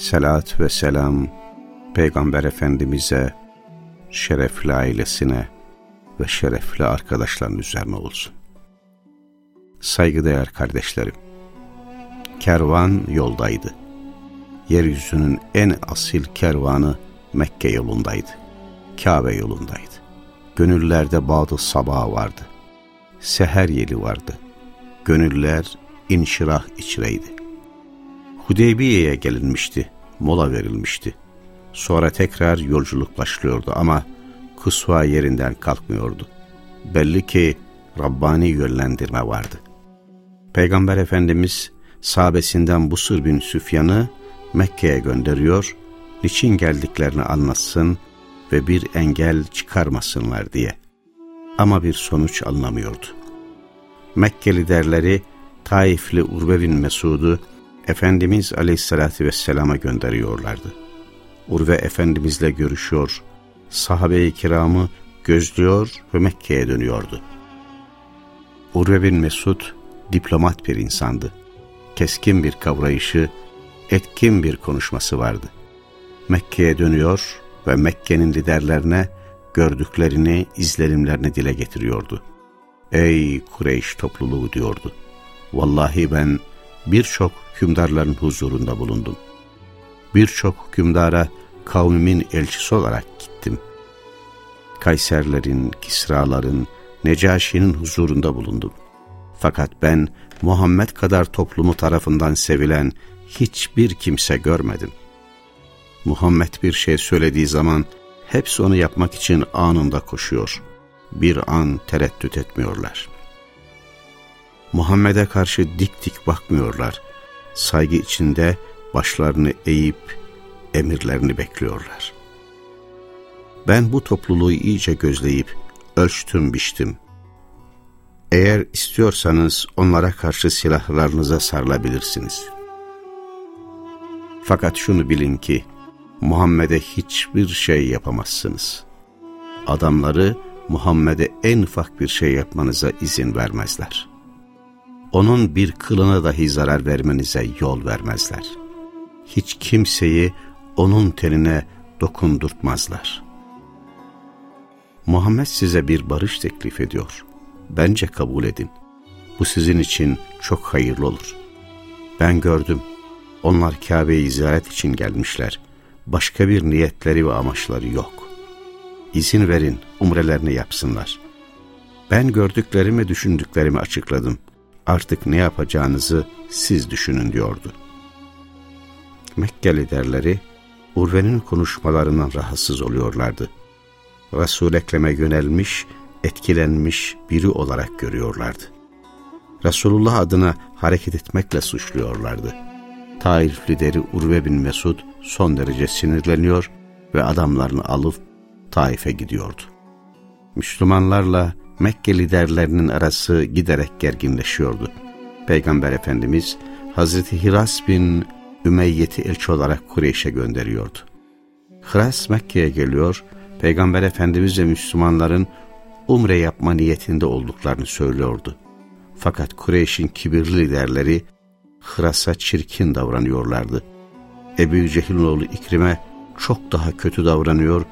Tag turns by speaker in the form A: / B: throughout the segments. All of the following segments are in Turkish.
A: Selat ve selam Peygamber Efendimiz'e, şerefli ailesine ve şerefli arkadaşların üzerine olsun. Saygıdeğer kardeşlerim, kervan yoldaydı. Yeryüzünün en asil kervanı Mekke yolundaydı. Kabe yolundaydı. Gönüllerde bağdı sabah vardı. Seher yeli vardı. Gönüller inşirah içreydi. Hudeybiye'ye gelinmişti, mola verilmişti. Sonra tekrar yolculuk başlıyordu ama kusva yerinden kalkmıyordu. Belli ki Rabbani yönlendirme vardı. Peygamber Efendimiz sahabesinden Busur bin Süfyan'ı Mekke'ye gönderiyor, niçin geldiklerini anlatsın ve bir engel çıkarmasınlar diye. Ama bir sonuç alınamıyordu. Mekke liderleri Taifli Urve bin Mesud'u Efendimiz Aleyhisselatü Vesselam'a gönderiyorlardı. Urve Efendimizle görüşüyor, sahabe-i kiramı gözlüyor ve Mekke'ye dönüyordu. Urve bin Mesud diplomat bir insandı. Keskin bir kavrayışı, etkin bir konuşması vardı. Mekke'ye dönüyor ve Mekke'nin liderlerine gördüklerini, izlenimlerini dile getiriyordu. Ey Kureyş topluluğu diyordu. Vallahi ben birçok hükümdarların huzurunda bulundum. Birçok hükümdara kavmimin elçisi olarak gittim. Kayserlerin, Kisraların, Necaşi'nin huzurunda bulundum. Fakat ben Muhammed kadar toplumu tarafından sevilen hiçbir kimse görmedim. Muhammed bir şey söylediği zaman hepsi onu yapmak için anında koşuyor. Bir an tereddüt etmiyorlar. Muhammed'e karşı dik dik bakmıyorlar. Saygı içinde başlarını eğip emirlerini bekliyorlar. Ben bu topluluğu iyice gözleyip ölçtüm biçtim. Eğer istiyorsanız onlara karşı silahlarınıza sarılabilirsiniz. Fakat şunu bilin ki Muhammed'e hiçbir şey yapamazsınız. Adamları Muhammed'e en ufak bir şey yapmanıza izin vermezler. Onun bir kılına dahi zarar vermenize yol vermezler. Hiç kimseyi onun tenine dokundurtmazlar. Muhammed size bir barış teklif ediyor. Bence kabul edin. Bu sizin için çok hayırlı olur. Ben gördüm. Onlar Kabe'yi ziyaret için gelmişler. Başka bir niyetleri ve amaçları yok. İzin verin, umrelerini yapsınlar. Ben gördüklerimi, düşündüklerimi açıkladım. Artık ne yapacağınızı siz düşünün diyordu. Mekke liderleri Urve'nin konuşmalarından rahatsız oluyorlardı. Resul ekleme yönelmiş, etkilenmiş biri olarak görüyorlardı. Resulullah adına hareket etmekle suçluyorlardı. Taif lideri Urve bin Mesud son derece sinirleniyor ve adamlarını alıp Taif'e gidiyordu. Müslümanlarla Mekke liderlerinin arası giderek gerginleşiyordu. Peygamber Efendimiz Hazreti Hiras bin Ümeyyet'i elçi olarak Kureyş'e gönderiyordu. Hıras Mekke'ye geliyor, Peygamber Efendimiz ve Müslümanların umre yapma niyetinde olduklarını söylüyordu. Fakat Kureyş'in kibirli liderleri Hıras'a çirkin davranıyorlardı. Ebu Cehil'in oğlu İkrim'e çok daha kötü davranıyor,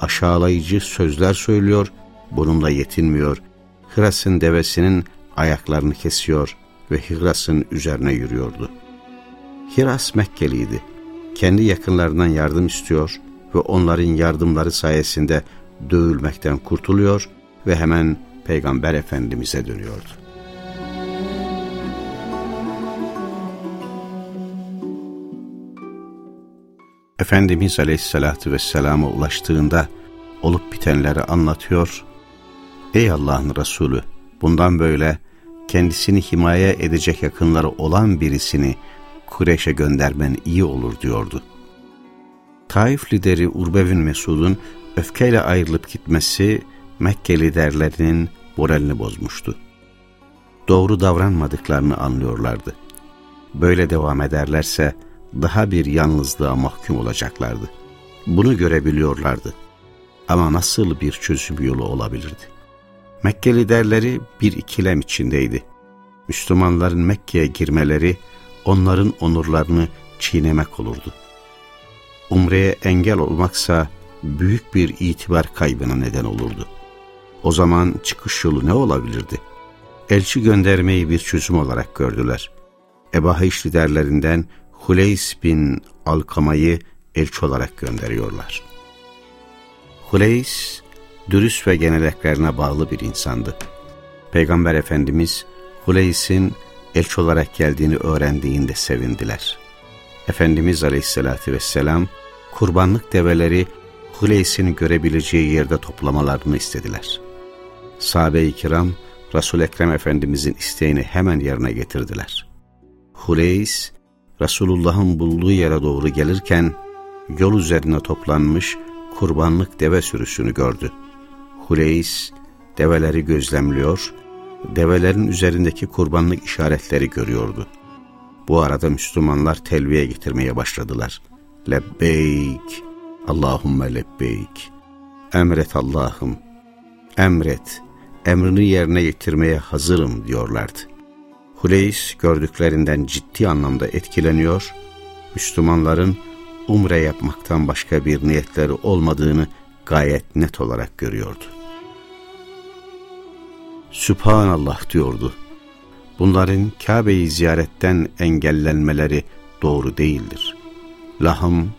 A: aşağılayıcı sözler söylüyor, bununla yetinmiyor. Hıras'ın devesinin ayaklarını kesiyor ve Hıras'ın üzerine yürüyordu. Hiras Mekkeliydi. Kendi yakınlarından yardım istiyor ve onların yardımları sayesinde dövülmekten kurtuluyor ve hemen Peygamber Efendimiz'e dönüyordu. Efendimiz Aleyhisselatü Vesselam'a ulaştığında olup bitenleri anlatıyor. Ey Allah'ın Resulü bundan böyle kendisini himaye edecek yakınları olan birisini Kureş'e göndermen iyi olur diyordu. Taif lideri Urbe bin Mesud'un öfkeyle ayrılıp gitmesi Mekke liderlerinin moralini bozmuştu. Doğru davranmadıklarını anlıyorlardı. Böyle devam ederlerse daha bir yalnızlığa mahkum olacaklardı. Bunu görebiliyorlardı. Ama nasıl bir çözüm yolu olabilirdi? Mekke liderleri bir ikilem içindeydi. Müslümanların Mekke'ye girmeleri onların onurlarını çiğnemek olurdu. Umre'ye engel olmaksa büyük bir itibar kaybına neden olurdu. O zaman çıkış yolu ne olabilirdi? Elçi göndermeyi bir çözüm olarak gördüler. Ebahiş liderlerinden Huleys bin Alkama'yı elçi olarak gönderiyorlar. Huleys, dürüst ve geneleklerine bağlı bir insandı. Peygamber Efendimiz, Huleys'in elçi olarak geldiğini öğrendiğinde sevindiler. Efendimiz Aleyhisselatü Vesselam, kurbanlık develeri Huleys'in görebileceği yerde toplamalarını istediler. Sahabe-i kiram, Resul-i Ekrem Efendimizin isteğini hemen yerine getirdiler. Huleys, Resulullah'ın bulduğu yere doğru gelirken, yol üzerine toplanmış kurbanlık deve sürüsünü gördü. Huleys, develeri gözlemliyor, develerin üzerindeki kurbanlık işaretleri görüyordu. Bu arada Müslümanlar telviye getirmeye başladılar. Lebbeyk, Allahümme lebbeyk. Emret Allah'ım, emret, emrini yerine getirmeye hazırım diyorlardı. Huleys gördüklerinden ciddi anlamda etkileniyor, Müslümanların umre yapmaktan başka bir niyetleri olmadığını gayet net olarak görüyordu. Sübhanallah diyordu. Bunların Kabe'yi ziyaretten engellenmeleri doğru değildir. Lahım,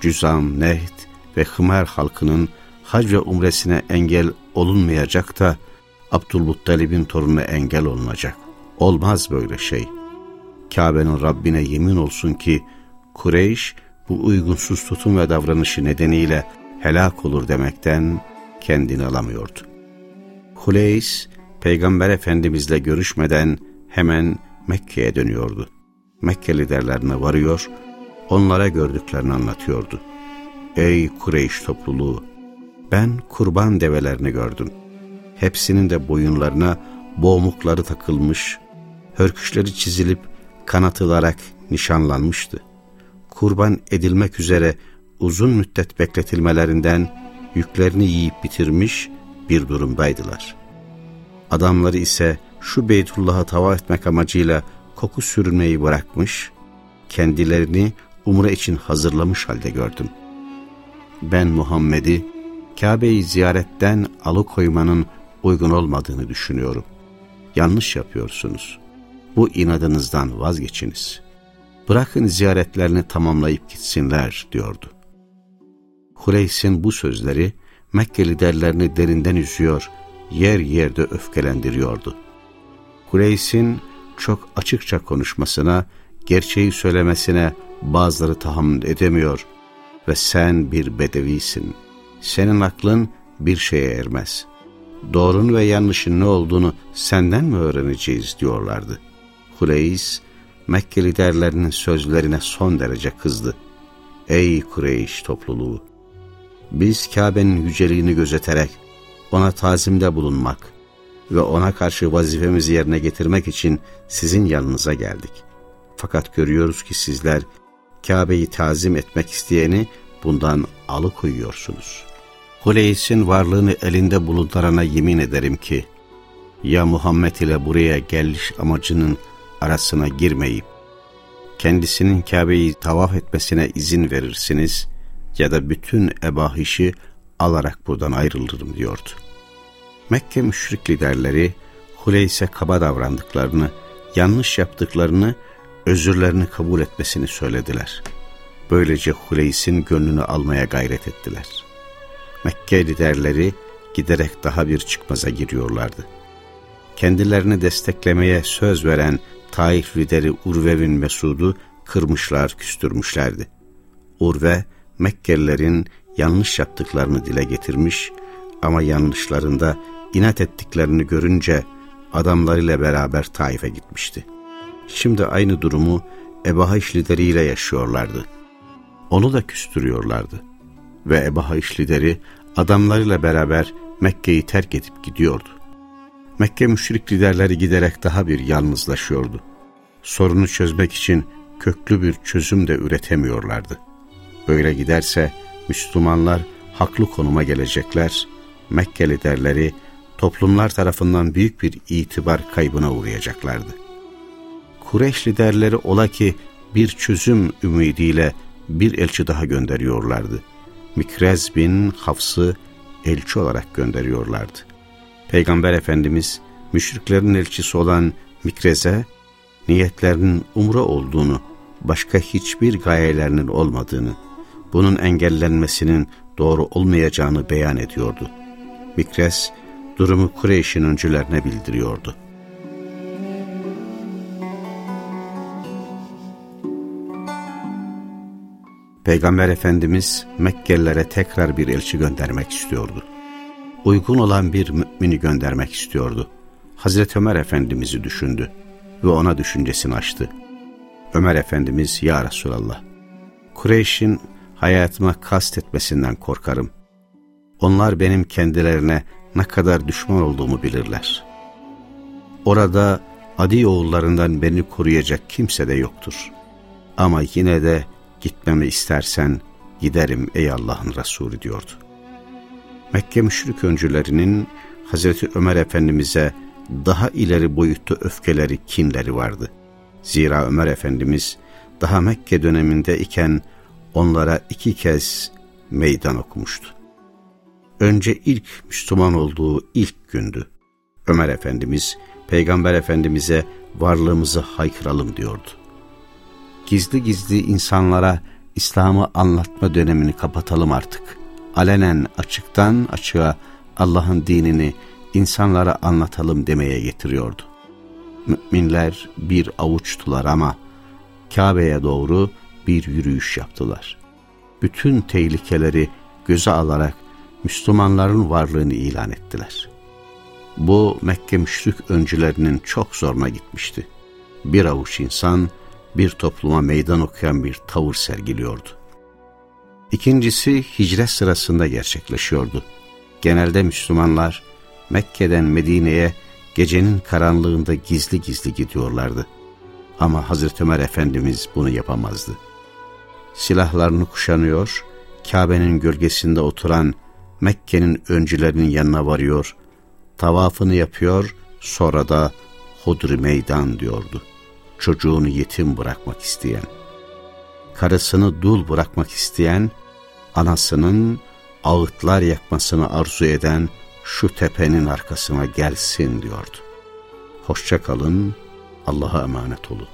A: Cüzam, Nehd ve Hımer halkının hac ve umresine engel olunmayacak da Abdülmuttalib'in torunu engel olunacak. Olmaz böyle şey. Kabe'nin Rabbine yemin olsun ki Kureyş bu uygunsuz tutum ve davranışı nedeniyle helak olur demekten kendini alamıyordu. Huleys, Peygamber Efendimizle görüşmeden hemen Mekke'ye dönüyordu. Mekke liderlerine varıyor, onlara gördüklerini anlatıyordu. Ey Kureyş topluluğu! Ben kurban develerini gördüm. Hepsinin de boyunlarına boğmukları takılmış, hörküşleri çizilip kanatılarak nişanlanmıştı. Kurban edilmek üzere uzun müddet bekletilmelerinden yüklerini yiyip bitirmiş bir durumdaydılar. Adamları ise şu Beytullah'a tava etmek amacıyla koku sürmeyi bırakmış, kendilerini umre için hazırlamış halde gördüm. Ben Muhammed'i Kabe'yi ziyaretten alıkoymanın uygun olmadığını düşünüyorum. Yanlış yapıyorsunuz. Bu inadınızdan vazgeçiniz. Bırakın ziyaretlerini tamamlayıp gitsinler diyordu. Hureys'in bu sözleri Mekke liderlerini derinden üzüyor, yer yerde öfkelendiriyordu. Hureys'in çok açıkça konuşmasına, gerçeği söylemesine bazıları tahammül edemiyor ve sen bir bedevisin. Senin aklın bir şeye ermez. Doğrun ve yanlışın ne olduğunu senden mi öğreneceğiz diyorlardı. Hureys, Mekke liderlerinin sözlerine son derece kızdı. Ey Kureyş topluluğu! Biz Kabe'nin yüceliğini gözeterek ona tazimde bulunmak ve ona karşı vazifemizi yerine getirmek için sizin yanınıza geldik. Fakat görüyoruz ki sizler Kabe'yi tazim etmek isteyeni bundan alıkoyuyorsunuz. Huleys'in varlığını elinde bulundurana yemin ederim ki, ya Muhammed ile buraya geliş amacının arasına girmeyip, kendisinin Kabe'yi tavaf etmesine izin verirsiniz ya da bütün ebahişi alarak buradan ayrılırım diyordu. Mekke müşrik liderleri Huleys'e kaba davrandıklarını, yanlış yaptıklarını, özürlerini kabul etmesini söylediler. Böylece Huleys'in gönlünü almaya gayret ettiler. Mekke liderleri giderek daha bir çıkmaza giriyorlardı. Kendilerini desteklemeye söz veren Taif lideri Urve bin Mesud'u kırmışlar, küstürmüşlerdi. Urve, Mekkelilerin yanlış yaptıklarını dile getirmiş ama yanlışlarında inat ettiklerini görünce adamlarıyla beraber Taif'e gitmişti. Şimdi aynı durumu Ebahaş lideriyle yaşıyorlardı. onu da küstürüyorlardı. Ve Ebu lideri adamlarıyla beraber Mekke'yi terk edip gidiyordu. Mekke müşrik liderleri giderek daha bir yalnızlaşıyordu. Sorunu çözmek için köklü bir çözüm de üretemiyorlardı. Böyle giderse Müslümanlar haklı konuma gelecekler, Mekke liderleri toplumlar tarafından büyük bir itibar kaybına uğrayacaklardı. Kureyş liderleri ola ki bir çözüm ümidiyle bir elçi daha gönderiyorlardı. Mikrez bin Hafs'ı elçi olarak gönderiyorlardı. Peygamber Efendimiz müşriklerin elçisi olan Mikrez'e niyetlerinin umra olduğunu, başka hiçbir gayelerinin olmadığını, bunun engellenmesinin doğru olmayacağını beyan ediyordu. Mikrez, durumu Kureyş'in öncülerine bildiriyordu. Peygamber Efendimiz Mekkelilere tekrar bir elçi göndermek istiyordu. Uygun olan bir mümini göndermek istiyordu. Hazreti Ömer Efendimiz'i düşündü ve ona düşüncesini açtı. Ömer Efendimiz, Ya Resulallah, Kureyş'in hayatıma kast etmesinden korkarım. Onlar benim kendilerine ne kadar düşman olduğumu bilirler. Orada Adi oğullarından beni koruyacak kimse de yoktur. Ama yine de gitmemi istersen giderim ey Allah'ın Resulü diyordu. Mekke müşrik öncülerinin Hazreti Ömer Efendimiz'e daha ileri boyutta öfkeleri, kinleri vardı. Zira Ömer Efendimiz daha Mekke döneminde iken onlara iki kez meydan okumuştu. Önce ilk Müslüman olduğu ilk gündü. Ömer Efendimiz, Peygamber Efendimiz'e varlığımızı haykıralım diyordu. Gizli gizli insanlara İslam'ı anlatma dönemini kapatalım artık. Alenen açıktan açığa Allah'ın dinini insanlara anlatalım demeye getiriyordu. Müminler bir avuçtular ama Kabe'ye doğru bir yürüyüş yaptılar. Bütün tehlikeleri göze alarak Müslümanların varlığını ilan ettiler. Bu Mekke müşrik öncülerinin çok zoruna gitmişti. Bir avuç insan bir topluma meydan okuyan bir tavır sergiliyordu. İkincisi hicret sırasında gerçekleşiyordu. Genelde Müslümanlar Mekke'den Medine'ye gecenin karanlığında gizli gizli gidiyorlardı. Ama Hazreti Ömer Efendimiz bunu yapamazdı. Silahlarını kuşanıyor, Kabe'nin gölgesinde oturan Mekke'nin öncülerinin yanına varıyor, tavafını yapıyor, sonra da Hudri Meydan diyordu. Çocuğunu yetim bırakmak isteyen, karısını dul bırakmak isteyen, anasının ağıtlar yakmasını arzu eden şu tepenin arkasına gelsin diyordu. Hoşça kalın, Allah'a emanet olun.